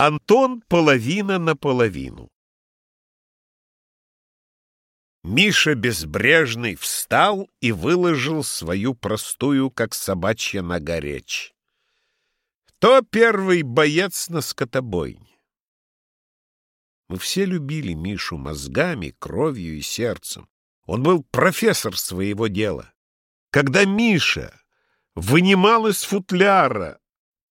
Антон половина на половину. Миша Безбрежный встал и выложил свою простую, как собачья нога, речь. То первый боец на скотобойне. Мы все любили Мишу мозгами, кровью и сердцем. Он был профессор своего дела. Когда Миша вынимал из футляра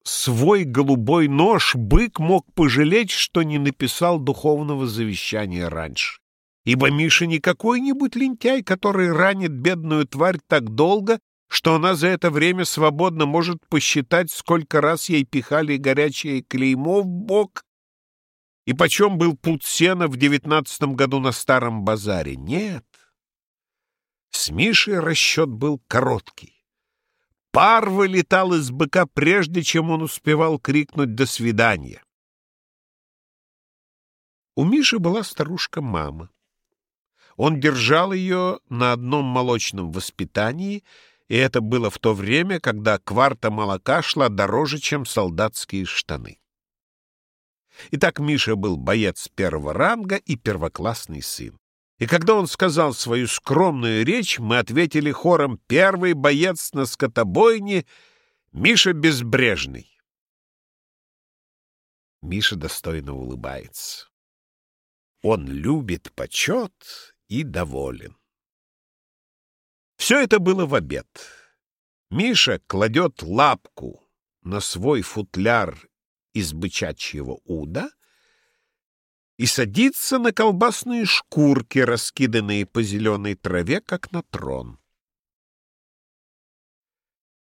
свой голубой нож, бык мог пожалеть, что не написал духовного завещания раньше. Ибо Миша не какой-нибудь лентяй, который ранит бедную тварь так долго, что она за это время свободно может посчитать, сколько раз ей пихали горячее клеймо в бок и почем был пуд сена в девятнадцатом году на старом базаре. Нет. С Мишей расчет был короткий. Пар вылетал из быка, прежде чем он успевал крикнуть «до свидания». У Миши была старушка-мама. Он держал ее на одном молочном воспитании, и это было в то время, когда кварта молока шла дороже, чем солдатские штаны. Итак, Миша был боец первого ранга и первоклассный сын. И когда он сказал свою скромную речь, мы ответили хором «Первый боец на скотобойне Миша Безбрежный». Миша достойно улыбается. Он любит почет и доволен. Все это было в обед. Миша кладет лапку на свой футляр из бычачьего уда и садится на колбасные шкурки, раскиданные по зеленой траве, как на трон.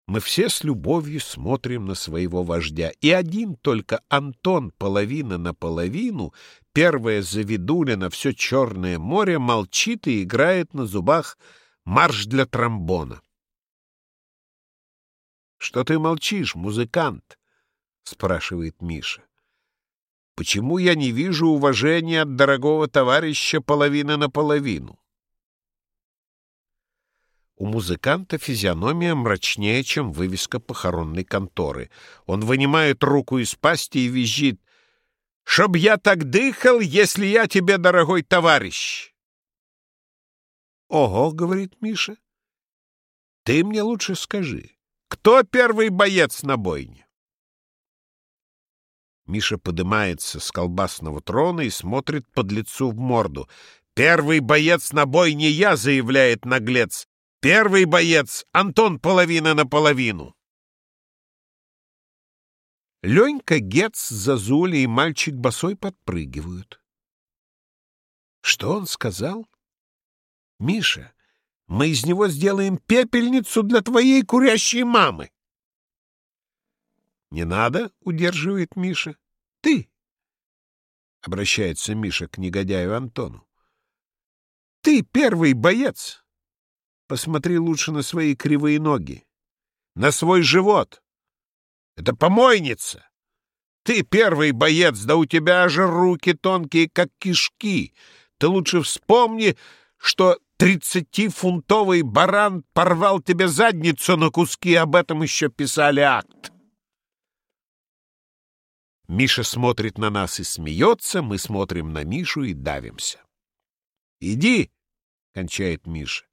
Мы все с любовью смотрим на своего вождя, и один только Антон половина на половину, первая завидуля на все Черное море, молчит и играет на зубах марш для тромбона. — Что ты молчишь, музыкант? — спрашивает Миша. Почему я не вижу уважения от дорогого товарища половина на половину? У музыканта физиономия мрачнее, чем вывеска похоронной конторы. Он вынимает руку из пасти и визжит. «Чтоб я так дыхал, если я тебе, дорогой товарищ!» «Ого!» — говорит Миша. «Ты мне лучше скажи, кто первый боец на бойне?» Миша поднимается с колбасного трона и смотрит под лицу в морду. «Первый боец на бой не я!» — заявляет наглец. «Первый боец! Антон половина на половину!» Ленька, Гец, Зазуля и мальчик босой подпрыгивают. Что он сказал? «Миша, мы из него сделаем пепельницу для твоей курящей мамы!» «Не надо», — удерживает Миша. «Ты», — обращается Миша к негодяю Антону. «Ты первый боец. Посмотри лучше на свои кривые ноги, на свой живот. Это помойница. Ты первый боец, да у тебя же руки тонкие, как кишки. Ты лучше вспомни, что тридцатифунтовый баран порвал тебе задницу на куски, об этом еще писали акт. Миша смотрит на нас и смеется, мы смотрим на Мишу и давимся. «Иди!» — кончает Миша.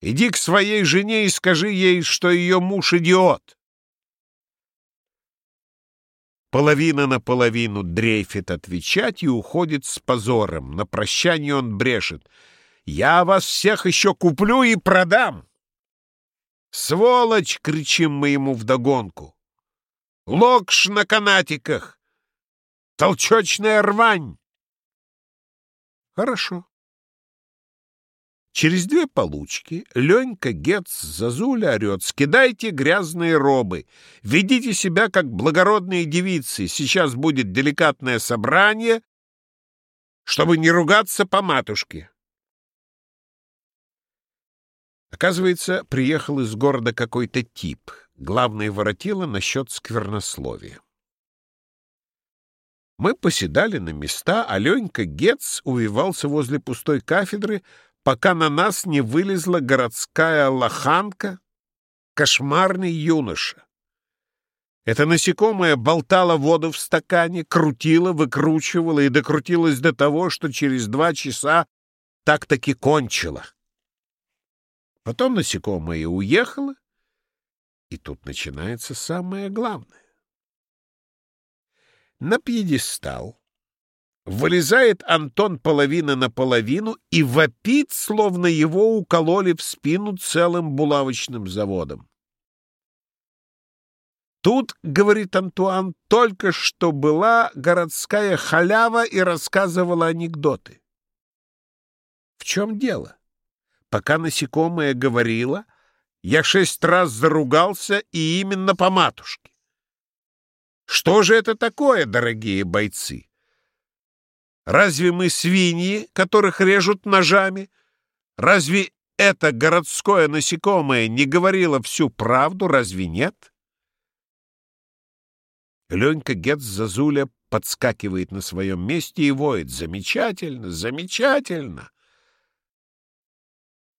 «Иди к своей жене и скажи ей, что ее муж идиот!» Половина на половину дрейфит отвечать и уходит с позором. На прощание он брешет. «Я вас всех еще куплю и продам!» «Сволочь!» — кричим мы ему вдогонку. Локш на канатиках! Толчочная рвань!» «Хорошо». Через две получки Ленька, Гец, Зазуля орет. «Скидайте грязные робы! Ведите себя, как благородные девицы! Сейчас будет деликатное собрание, чтобы не ругаться по матушке!» Оказывается, приехал из города какой-то тип — главное воротило насчет сквернословия. Мы поседали на места, а Ленька Гец увивался возле пустой кафедры, пока на нас не вылезла городская лоханка, кошмарный юноша. Это насекомое болтало воду в стакане, крутило, выкручивало и докрутилось до того, что через два часа так-таки кончило. Потом насекомое уехало, и тут начинается самое главное. На пьедестал вылезает Антон половина на половину и вопит, словно его укололи в спину целым булавочным заводом. Тут, говорит Антуан, только что была городская халява и рассказывала анекдоты. В чем дело? Пока насекомое говорило, я шесть раз заругался и именно по матушке. Что же это такое, дорогие бойцы? Разве мы свиньи, которых режут ножами? Разве это городское насекомое не говорило всю правду, разве нет? Ленька Гетц-Зазуля подскакивает на своем месте и воет. Замечательно, замечательно!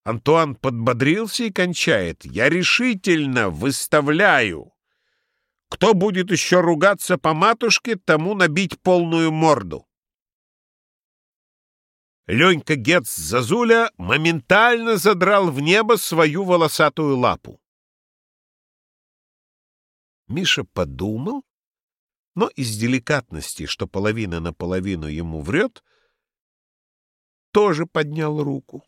Антуан подбодрился и кончает. «Я решительно выставляю. Кто будет еще ругаться по матушке, тому набить полную морду». Ленька Гетц Зазуля моментально задрал в небо свою волосатую лапу. Миша подумал, но из деликатности, что половина на половину ему врет, тоже поднял руку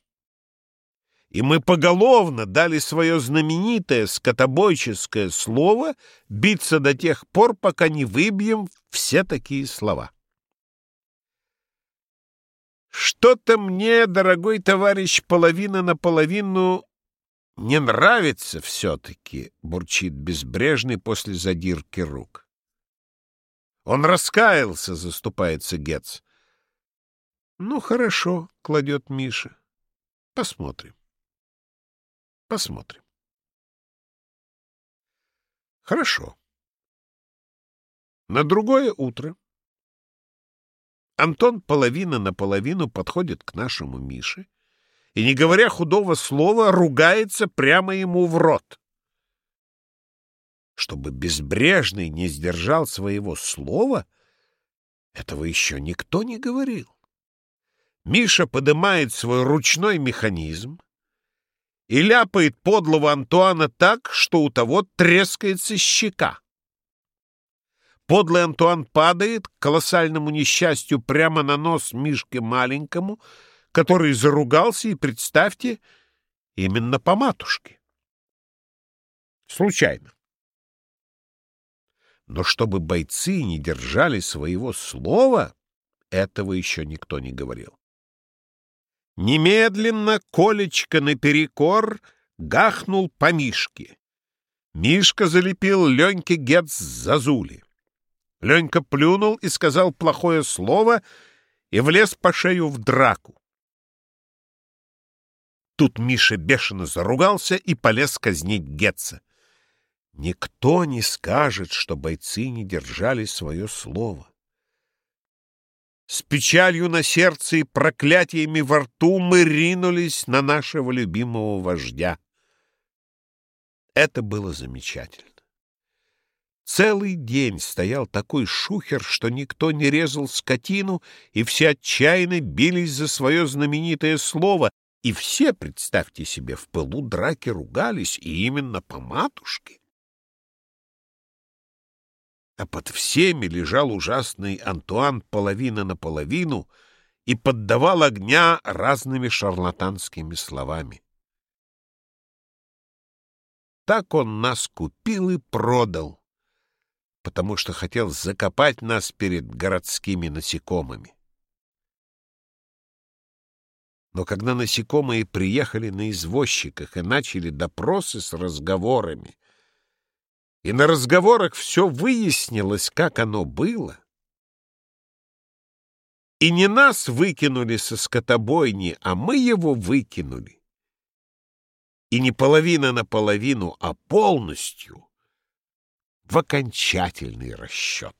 и мы поголовно дали свое знаменитое скотобойческое слово биться до тех пор, пока не выбьем все такие слова. Что-то мне, дорогой товарищ, половина на половину не нравится все-таки, бурчит безбрежный после задирки рук. Он раскаялся, заступается Гец. Ну, хорошо, кладет Миша. Посмотрим. Посмотрим. Хорошо. На другое утро Антон половина на половину подходит к нашему Мише и, не говоря худого слова, ругается прямо ему в рот. Чтобы безбрежный не сдержал своего слова, этого еще никто не говорил. Миша поднимает свой ручной механизм, и ляпает подлого Антуана так, что у того трескается щека. Подлый Антуан падает, к колоссальному несчастью, прямо на нос Мишке маленькому, который заругался, и, представьте, именно по матушке. Случайно. Но чтобы бойцы не держали своего слова, этого еще никто не говорил. Немедленно Колечка наперекор гахнул по Мишке. Мишка залепил Леньке Гетц зазули. Ленька плюнул и сказал плохое слово и влез по шею в драку. Тут Миша бешено заругался и полез казнить Гетца. Никто не скажет, что бойцы не держали свое слово. С печалью на сердце и проклятиями во рту мы ринулись на нашего любимого вождя. Это было замечательно. Целый день стоял такой шухер, что никто не резал скотину, и все отчаянно бились за свое знаменитое слово, и все, представьте себе, в пылу драки ругались, и именно по матушке а под всеми лежал ужасный Антуан половина на половину и поддавал огня разными шарлатанскими словами. Так он нас купил и продал, потому что хотел закопать нас перед городскими насекомыми. Но когда насекомые приехали на извозчиках и начали допросы с разговорами, и на разговорах все выяснилось, как оно было. И не нас выкинули со скотобойни, а мы его выкинули. И не половина на половину, а полностью в окончательный расчет.